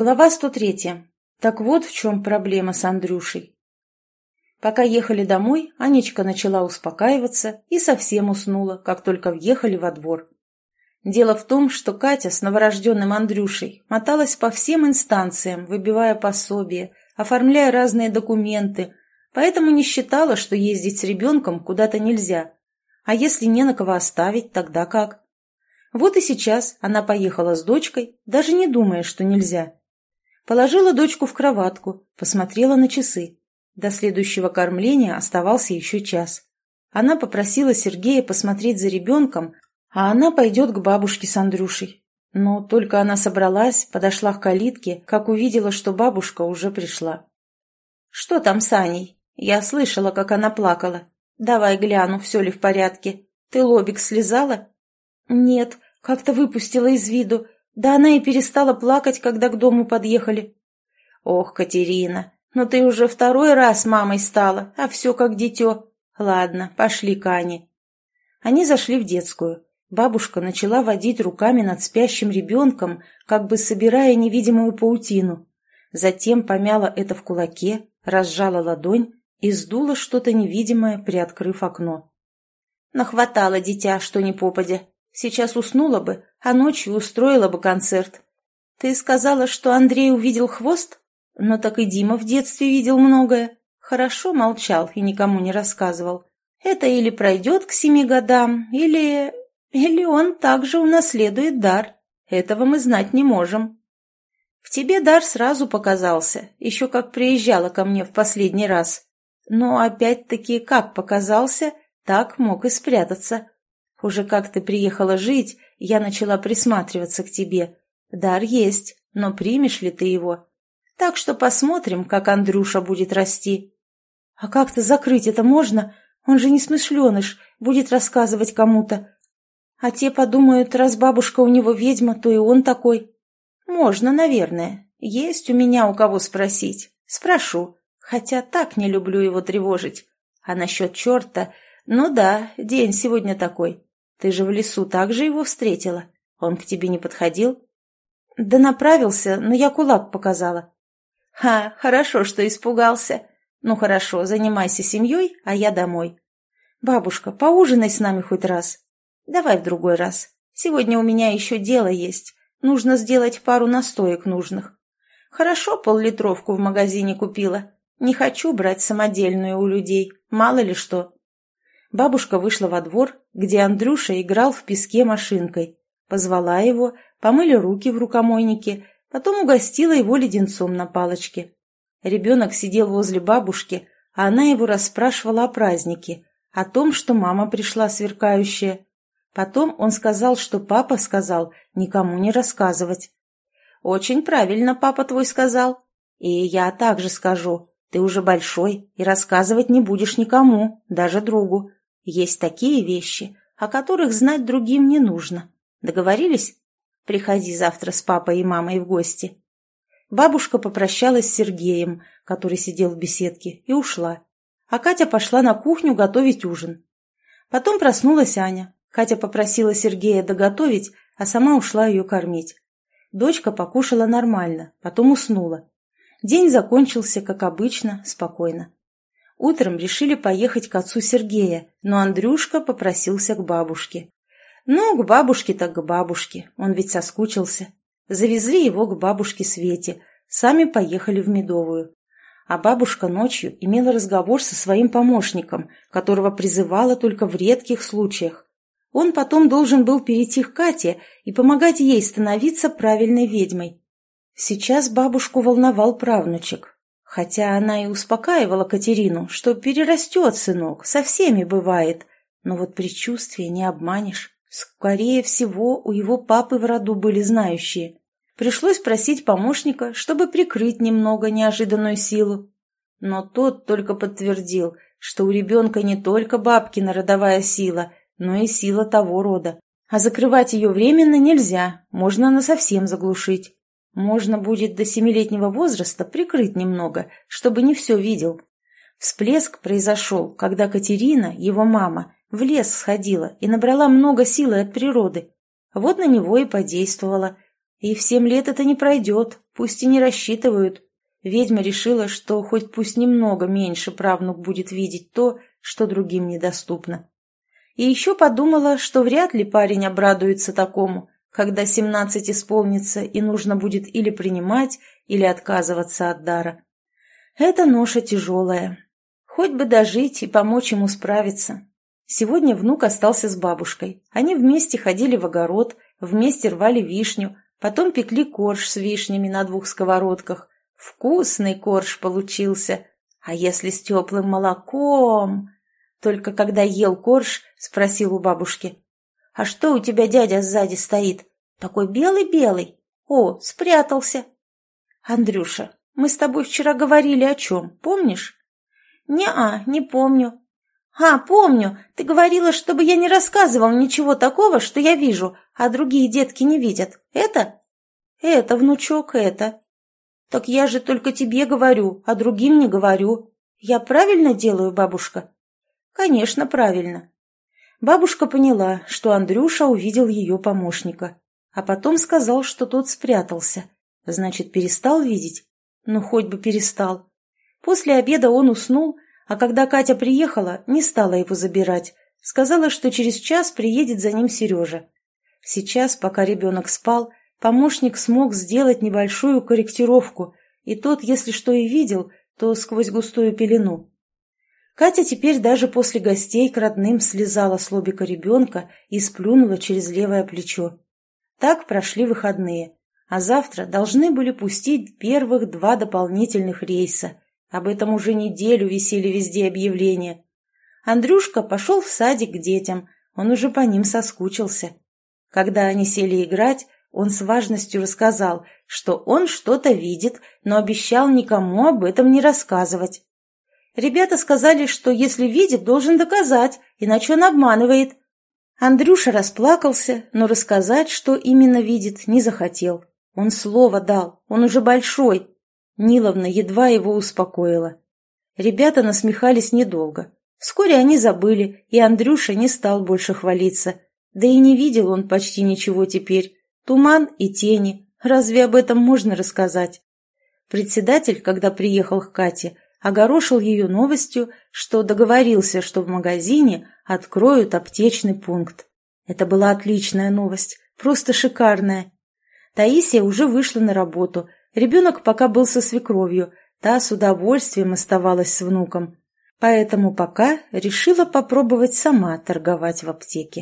Глава 103. Так вот в чем проблема с Андрюшей. Пока ехали домой, Анечка начала успокаиваться и совсем уснула, как только въехали во двор. Дело в том, что Катя с новорожденным Андрюшей моталась по всем инстанциям, выбивая пособие, оформляя разные документы, поэтому не считала, что ездить с ребенком куда-то нельзя. А если не на кого оставить, тогда как? Вот и сейчас она поехала с дочкой, даже не думая, что нельзя. Положила дочку в кроватку, посмотрела на часы. До следующего кормления оставался еще час. Она попросила Сергея посмотреть за ребенком, а она пойдет к бабушке с Андрюшей. Но только она собралась, подошла к калитке, как увидела, что бабушка уже пришла. «Что там с Аней? Я слышала, как она плакала. Давай гляну, все ли в порядке. Ты лобик слезала?» «Нет, как-то выпустила из виду. Да она и перестала плакать, когда к дому подъехали. Ох, Катерина, ну ты уже второй раз мамой стала, а все как дитё. Ладно, пошли к Ане. Они зашли в детскую. Бабушка начала водить руками над спящим ребенком, как бы собирая невидимую паутину. Затем помяла это в кулаке, разжала ладонь и сдула что-то невидимое, приоткрыв окно. Нахватала дитя, что ни попадя. Сейчас уснула бы, а ночью устроила бы концерт. Ты сказала, что Андрей увидел хвост? Но так и Дима в детстве видел многое. Хорошо молчал и никому не рассказывал. Это или пройдет к семи годам, или... Или он также унаследует дар. Этого мы знать не можем. В тебе дар сразу показался, еще как приезжала ко мне в последний раз. Но опять-таки как показался, так мог и спрятаться. Уже как ты приехала жить, я начала присматриваться к тебе. Дар есть, но примешь ли ты его? Так что посмотрим, как Андрюша будет расти. А как-то закрыть это можно? Он же не смышленыш, будет рассказывать кому-то. А те подумают, раз бабушка у него ведьма, то и он такой. Можно, наверное. Есть у меня у кого спросить. Спрошу. Хотя так не люблю его тревожить. А насчет черта... Ну да, день сегодня такой. Ты же в лесу также его встретила? Он к тебе не подходил?» «Да направился, но я кулак показала». «Ха, хорошо, что испугался. Ну хорошо, занимайся семьей, а я домой. Бабушка, поужинай с нами хоть раз. Давай в другой раз. Сегодня у меня еще дело есть. Нужно сделать пару настоек нужных. Хорошо пол-литровку в магазине купила. Не хочу брать самодельную у людей, мало ли что. Бабушка вышла во двор, где Андрюша играл в песке машинкой. Позвала его, помыли руки в рукомойнике, потом угостила его леденцом на палочке. Ребенок сидел возле бабушки, а она его расспрашивала о празднике, о том, что мама пришла сверкающая. Потом он сказал, что папа сказал никому не рассказывать. «Очень правильно папа твой сказал. И я также скажу. Ты уже большой и рассказывать не будешь никому, даже другу. Есть такие вещи, о которых знать другим не нужно. Договорились? Приходи завтра с папой и мамой в гости. Бабушка попрощалась с Сергеем, который сидел в беседке, и ушла. А Катя пошла на кухню готовить ужин. Потом проснулась Аня. Катя попросила Сергея доготовить, а сама ушла ее кормить. Дочка покушала нормально, потом уснула. День закончился, как обычно, спокойно. Утром решили поехать к отцу Сергея, но Андрюшка попросился к бабушке. Ну, к бабушке так к бабушке, он ведь соскучился. Завезли его к бабушке Свете, сами поехали в Медовую. А бабушка ночью имела разговор со своим помощником, которого призывала только в редких случаях. Он потом должен был перейти к Кате и помогать ей становиться правильной ведьмой. Сейчас бабушку волновал правнучек, Хотя она и успокаивала Катерину, что перерастет сынок, со всеми бывает. Но вот предчувствие не обманешь. Скорее всего, у его папы в роду были знающие. Пришлось просить помощника, чтобы прикрыть немного неожиданную силу. Но тот только подтвердил, что у ребенка не только бабкина родовая сила, но и сила того рода. А закрывать ее временно нельзя, можно насовсем заглушить. Можно будет до семилетнего возраста прикрыть немного, чтобы не все видел. Всплеск произошел, когда Катерина, его мама, в лес сходила и набрала много силы от природы. Вот на него и подействовала. И в семь лет это не пройдет, пусть и не рассчитывают. Ведьма решила, что хоть пусть немного меньше правнук будет видеть то, что другим недоступно. И еще подумала, что вряд ли парень обрадуется такому, когда семнадцать исполнится и нужно будет или принимать, или отказываться от дара. Эта ноша тяжелая. Хоть бы дожить и помочь ему справиться. Сегодня внук остался с бабушкой. Они вместе ходили в огород, вместе рвали вишню, потом пекли корж с вишнями на двух сковородках. Вкусный корж получился. А если с теплым молоком? Только когда ел корж, спросил у бабушки. «А что у тебя дядя сзади стоит? Такой белый-белый. О, спрятался!» «Андрюша, мы с тобой вчера говорили о чем, помнишь?» «Не-а, не помню. «А, помню, ты говорила, чтобы я не рассказывал ничего такого, что я вижу, а другие детки не видят. Это?» «Это, внучок, это». «Так я же только тебе говорю, а другим не говорю. Я правильно делаю, бабушка?» «Конечно, правильно». Бабушка поняла, что Андрюша увидел ее помощника, а потом сказал, что тот спрятался. Значит, перестал видеть? Ну, хоть бы перестал. После обеда он уснул, а когда Катя приехала, не стала его забирать. Сказала, что через час приедет за ним Сережа. Сейчас, пока ребенок спал, помощник смог сделать небольшую корректировку, и тот, если что и видел, то сквозь густую пелену. Катя теперь даже после гостей к родным слезала с лобика ребенка и сплюнула через левое плечо. Так прошли выходные, а завтра должны были пустить первых два дополнительных рейса – об этом уже неделю висели везде объявления. Андрюшка пошел в садик к детям, он уже по ним соскучился. Когда они сели играть, он с важностью рассказал, что он что-то видит, но обещал никому об этом не рассказывать. Ребята сказали, что если видит, должен доказать, иначе он обманывает. Андрюша расплакался, но рассказать, что именно видит, не захотел. Он слово дал, он уже большой, Ниловна едва его успокоила. Ребята насмехались недолго. Вскоре они забыли, и Андрюша не стал больше хвалиться. Да и не видел он почти ничего теперь. Туман и тени. Разве об этом можно рассказать? Председатель, когда приехал к Кате, огорошил ее новостью, что договорился, что в магазине откроют аптечный пункт. Это была отличная новость, просто шикарная. Таисия уже вышла на работу Ребенок пока был со свекровью, та с удовольствием оставалась с внуком. Поэтому пока решила попробовать сама торговать в аптеке.